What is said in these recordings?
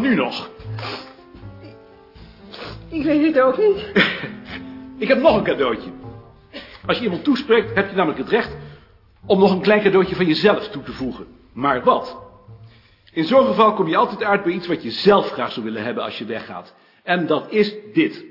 Nu nog? Ik weet het ook niet. Ik heb nog een cadeautje. Als je iemand toespreekt, heb je namelijk het recht om nog een klein cadeautje van jezelf toe te voegen. Maar wat? In zo'n geval kom je altijd uit bij iets wat je zelf graag zou willen hebben als je weggaat. En dat is dit.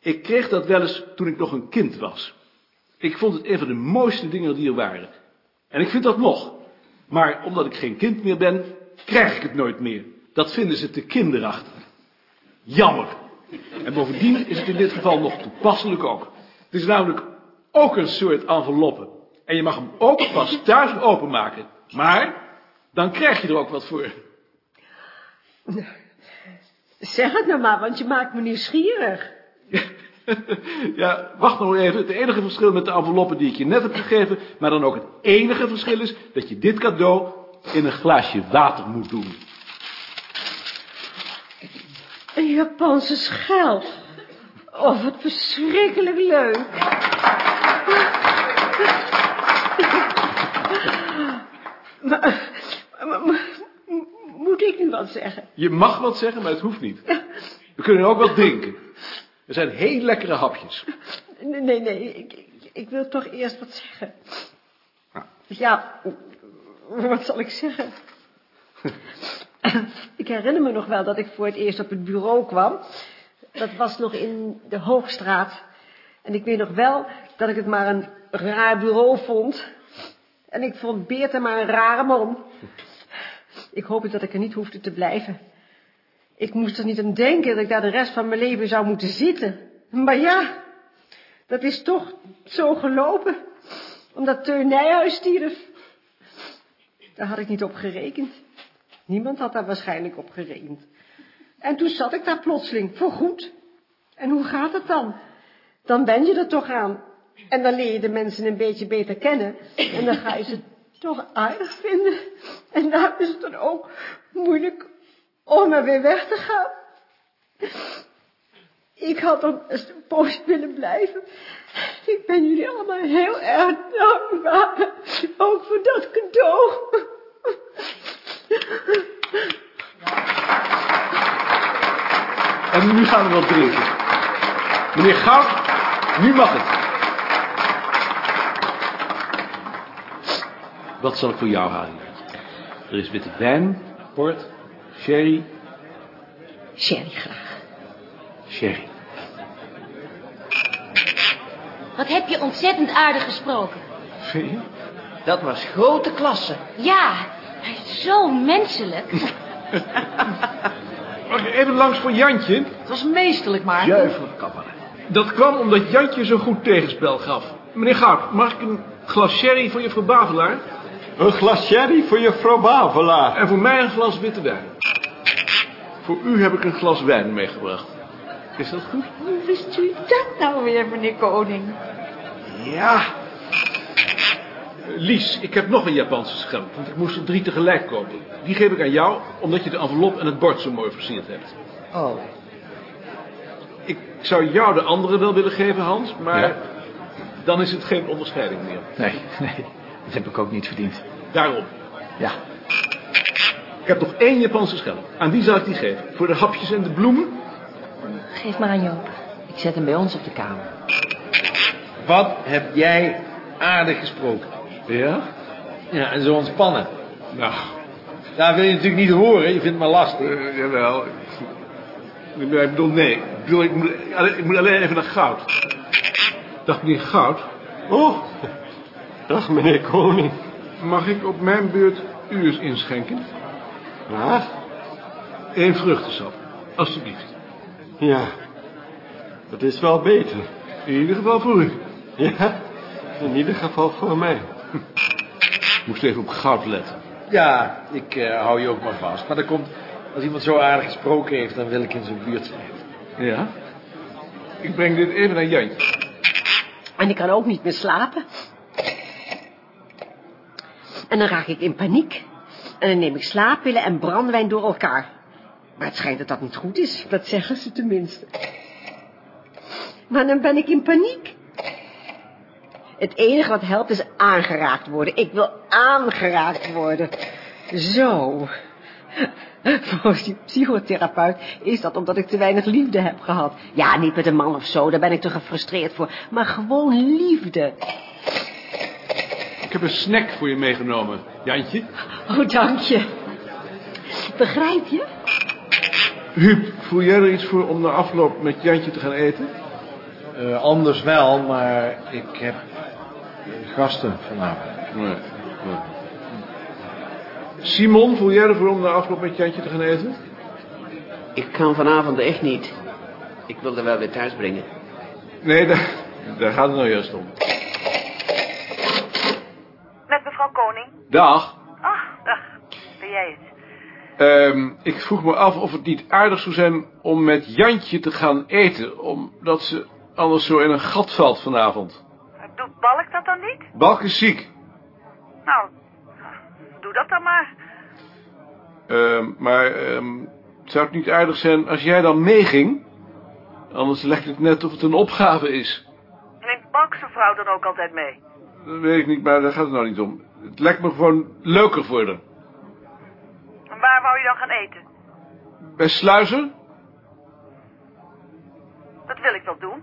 Ik kreeg dat wel eens toen ik nog een kind was. Ik vond het een van de mooiste dingen die er waren. En ik vind dat nog. Maar omdat ik geen kind meer ben, krijg ik het nooit meer. Dat vinden ze te kinderachtig. Jammer. En bovendien is het in dit geval nog toepasselijk ook. Het is namelijk ook een soort enveloppe. En je mag hem ook pas thuis openmaken. Maar dan krijg je er ook wat voor. Zeg het nou maar, want je maakt me nieuwsgierig. Ja, wacht nog even. Het enige verschil met de enveloppen die ik je net heb gegeven, maar dan ook het enige verschil is dat je dit cadeau in een glaasje water moet doen. Een Japanse schel. Oh, wat verschrikkelijk leuk. Maar, maar- maar- moet ik nu wat zeggen? Je mag wat zeggen, maar het hoeft niet. We kunnen ook wat drinken. Er zijn heel lekkere hapjes. Nee, nee, nee, ik, ik, wil toch eerst wat zeggen. Ja, wat zal ik zeggen? ik herinner me nog wel dat ik voor het eerst op het bureau kwam. Dat was nog in de Hoogstraat. En ik weet nog wel dat ik het maar een raar bureau vond. En ik vond Beerta maar een rare man. Ik hoopte dat ik er niet hoefde te blijven. Ik moest er niet aan denken dat ik daar de rest van mijn leven zou moeten zitten. Maar ja, dat is toch zo gelopen. Omdat Teun Nijhuis stierf. Daar had ik niet op gerekend. Niemand had daar waarschijnlijk op gerekend. En toen zat ik daar plotseling, voorgoed. En hoe gaat het dan? Dan ben je er toch aan. En dan leer je de mensen een beetje beter kennen. En dan ga je ze toch aardig vinden. En daar is het dan ook moeilijk om er weer weg te gaan. Ik had dan een poos willen blijven. Ik ben jullie allemaal heel erg dankbaar. Ook voor dat cadeau. En nu gaan we wat drinken. Meneer Goud, nu mag het. Wat zal ik voor jou halen? Er is witte wijn, port, sherry, Sherry graag. sherry. Wat heb je ontzettend aardig gesproken. Vind je? Dat was grote klasse. Ja, hij is zo menselijk. Mag ik even langs voor Jantje? Het was meesterlijk maar. Juiverkapper. Dat kwam omdat Jantje zo goed tegenspel gaf. Meneer Goud, mag ik een glas sherry voor juffrouw Bavelaar? Een glas sherry voor juffrouw Bavelaar. En voor mij een glas witte wijn. Voor u heb ik een glas wijn meegebracht. Is dat goed? Hoe wist u dat nou weer, meneer Koning? Ja. Lies, ik heb nog een Japanse schelp, want ik moest er drie tegelijk kopen. Die geef ik aan jou, omdat je de envelop en het bord zo mooi versierd hebt. Oh. Ik zou jou de andere wel willen geven, Hans, maar Ja. dan is het geen onderscheiding meer. Nee, nee, dat heb ik ook niet verdiend. Daarom. Ja, Ik heb nog één Japanse schelp. Aan wie zal ik die geven? Voor de hapjes en de bloemen? Geef maar aan Joop. Ik zet hem bij ons op de kamer. Wat heb jij aardig gesproken. Ja? Ja, en zo ontspannen. Nou, Daar wil je natuurlijk niet horen, je vindt het maar lastig. eh, jawel. Ik bedoel, nee. Ik, bedoel, ik, moet, ik moet alleen even naar Goud. Dag meneer Goud. Oh, dag meneer Koning. Mag ik op mijn beurt u eens inschenken? Ja, Eén vruchtensap, alstublieft. ja. Dat is wel beter. In ieder geval voor u. Ja, in ieder geval voor mij. Ik moest even op goud letten. Ja, ik eh, hou je ook maar vast. Maar dat komt, als iemand zo aardig gesproken heeft, dan wil ik in zijn buurt zijn. Ja? Ik breng dit even naar Jantje. En ik kan ook niet meer slapen. En dan raak ik in paniek. En dan neem ik slaappillen en brandewijn door elkaar. Maar het schijnt dat dat niet goed is. Dat zeggen ze tenminste. Maar dan ben ik in paniek. Het enige wat helpt is aangeraakt worden. Ik wil aangeraakt worden. Zo. Volgens die psychotherapeut is dat omdat ik te weinig liefde heb gehad. Ja, niet met een man of zo, daar ben ik te gefrustreerd voor. Maar gewoon liefde. Ik heb een snack voor je meegenomen, Jantje. Oh, dank je. Begrijp je? Huub, voel jij er iets voor om na afloop met Jantje te gaan eten? Eh, anders wel, maar ik heb gasten vanavond. Nee, nee. Simon, voel jij ervoor om na afloop met Jantje te gaan eten? Ik kan vanavond echt niet. Ik wil er wel weer thuis brengen. Nee, daar, daar gaat het nou juist om. Met mevrouw Koning. Dag. Ach, dag. Ben jij het? Ehm, ik vroeg me af of het niet aardig zou zijn om met Jantje te gaan eten, omdat ze anders zo in een gat valt vanavond. Doet Balk dat dan niet? Balk is ziek. Nou, doe dat dan maar. Ehm, maar ehm, zou het niet aardig zijn als jij dan meeging? Anders lijkt het net of het een opgave is. Neemt Balk zijn vrouw dan ook altijd mee? Dat weet ik niet, maar daar gaat het nou niet om. Het lijkt me gewoon leuker voor haar. En waar wou je dan gaan eten? Bij Sluizen? Dat wil ik wel doen.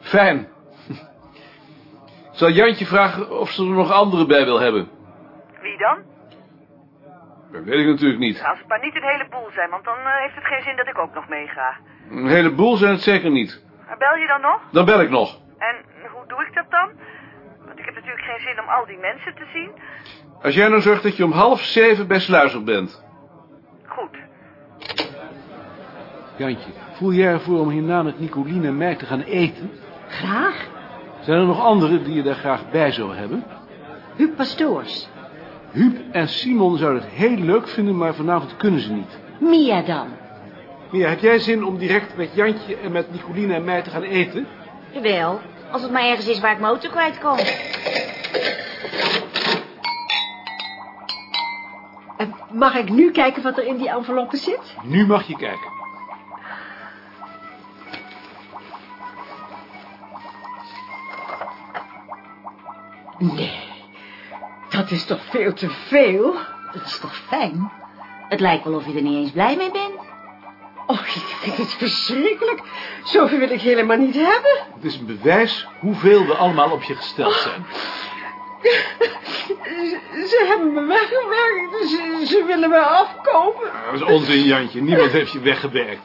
Fijn. Zal Jantje vragen of ze er nog anderen bij wil hebben? Wie dan? Dat weet ik natuurlijk niet. Als het maar niet een heleboel zijn, want dan eh, heeft het geen zin dat ik ook nog meega. Een heleboel zijn het zeker niet. Maar bel je dan nog? Dan bel ik nog. En hoe doe ik dat dan? Want ik heb natuurlijk geen zin om al die mensen te zien. Als jij nou zorgt dat je om half zeven bij Sluizer bent. Goed. Jantje, voel jij ervoor om hierna met Nicoline en mij te gaan eten? Graag. Zijn er nog anderen die je daar graag bij zou hebben? Huub Pastoors. Huub en Simon zouden het heel leuk vinden, maar vanavond kunnen ze niet. Mia dan? Mia, heb jij zin om direct met Jantje en met Nicoline en mij te gaan eten? Jawel, als het maar ergens is waar ik mijn auto kwijt kan. En mag ik nu kijken wat er in die enveloppen zit? Nu mag je kijken. Nee, dat is toch veel te veel? Dat is toch fijn? Het lijkt wel of je er niet eens blij mee bent. Oh, ik vind het verschrikkelijk. Zoveel wil ik helemaal niet hebben. Het is een bewijs hoeveel we allemaal op je gesteld zijn. Ze, ze hebben me weggewerkt. Ze, ze willen me afkopen. Dat is onzin, Jantje. Niemand heeft je weggewerkt.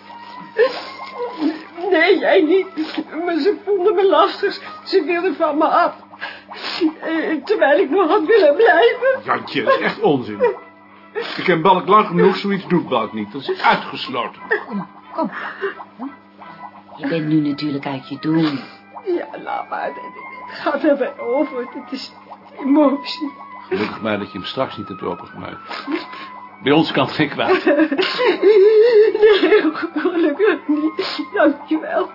Nee, jij niet. Maar ze vonden me lastig. Ze wilden van me af. Eh, Terwijl ik nog had willen blijven. Jantje, dat is echt onzin. Ik ken Balk lang genoeg, zoiets doet Balk niet. Dat is uitgesloten. Kom. Je bent nu natuurlijk uit je doen. Ja, laat maar. Het, gaat er weer over. Het is emotie. Gelukkig maar dat je hem straks niet hebt opengemaakt. Bij ons kan het geen kwaad. Nee, gelukkig niet. Dankjewel.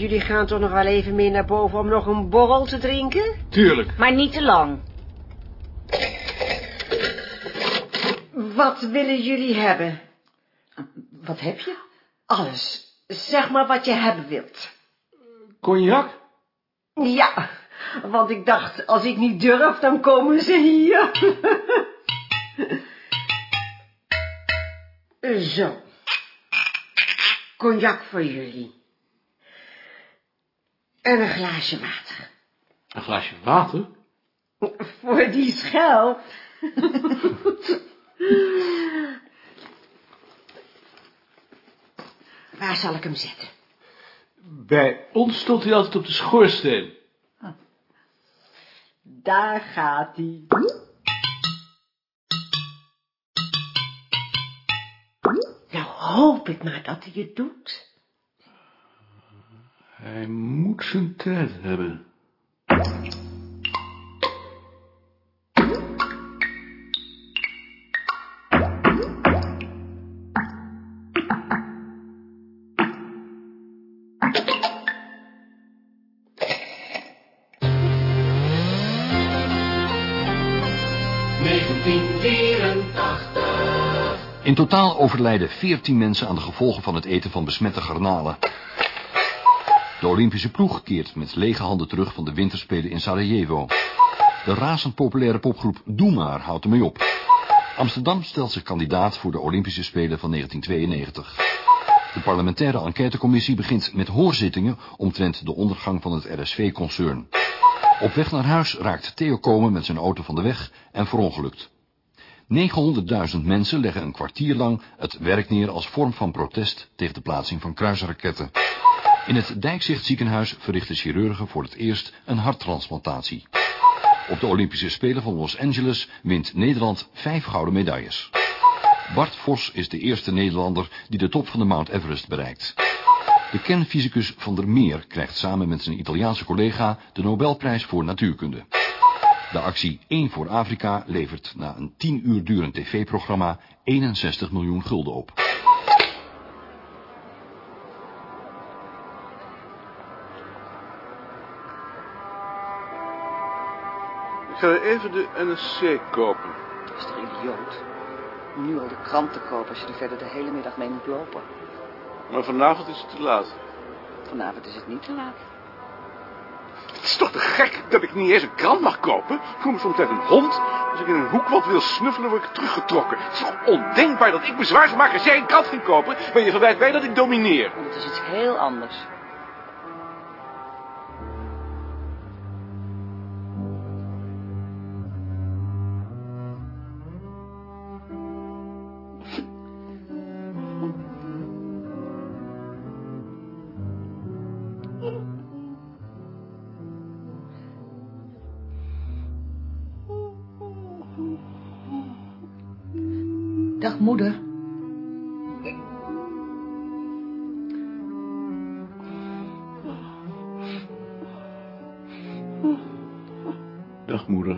Jullie gaan toch nog wel even mee naar boven om nog een borrel te drinken? Tuurlijk. Maar niet te lang. Wat willen jullie hebben? Wat heb je? Alles. Zeg maar wat je hebben wilt. Cognac? Ja, want ik dacht, als ik niet durf, dan komen ze hier. Zo. Cognac voor jullie. En een glaasje water. Een glaasje water? Voor die schel. Waar zal ik hem zetten? Bij ons stond hij altijd op de schoorsteen. Daar gaat hij. Nou hoop ik maar dat hij het doet. Hij moet zijn tijd hebben. In totaal overlijden 14 mensen aan de gevolgen van het eten van besmette garnalen. De Olympische ploeg keert met lege handen terug van de winterspelen in Sarajevo. De razend populaire popgroep Doe maar houdt ermee op. Amsterdam stelt zich kandidaat voor de Olympische Spelen van 1992. De parlementaire enquêtecommissie begint met hoorzittingen omtrent de ondergang van het RSV-concern. Op weg naar huis raakt Theo Komen met zijn auto van de weg en verongelukt. 900.000 mensen leggen een kwartier lang het werk neer als vorm van protest tegen de plaatsing van kruisraketten. In het Dijkzicht ziekenhuis verrichten chirurgen voor het eerst een harttransplantatie. Op de Olympische Spelen van Los Angeles wint Nederland vijf gouden medailles. Bart Vos is de eerste Nederlander die de top van de Mount Everest bereikt. De kernfysicus Van der Meer krijgt samen met zijn Italiaanse collega de Nobelprijs voor natuurkunde. De actie 1 voor Afrika levert na een 10 uur durend tv-programma 61 miljoen gulden op. Ik ga even de NSC kopen. Dat is toch idioot? Om nu al de krant te kopen als je er verder de hele middag mee moet lopen. Maar vanavond is het te laat. Vanavond is het niet te laat. Het is toch te gek dat ik niet eens een krant mag kopen? Ik voel me soms een hond. Als ik in een hoek wat wil snuffelen, word ik teruggetrokken. Het is toch ondenkbaar dat ik me zwaar maak als jij een krant ging kopen... maar je verwijt mij dat ik domineer. Want het is iets heel anders. Moeder. Dag, moeder.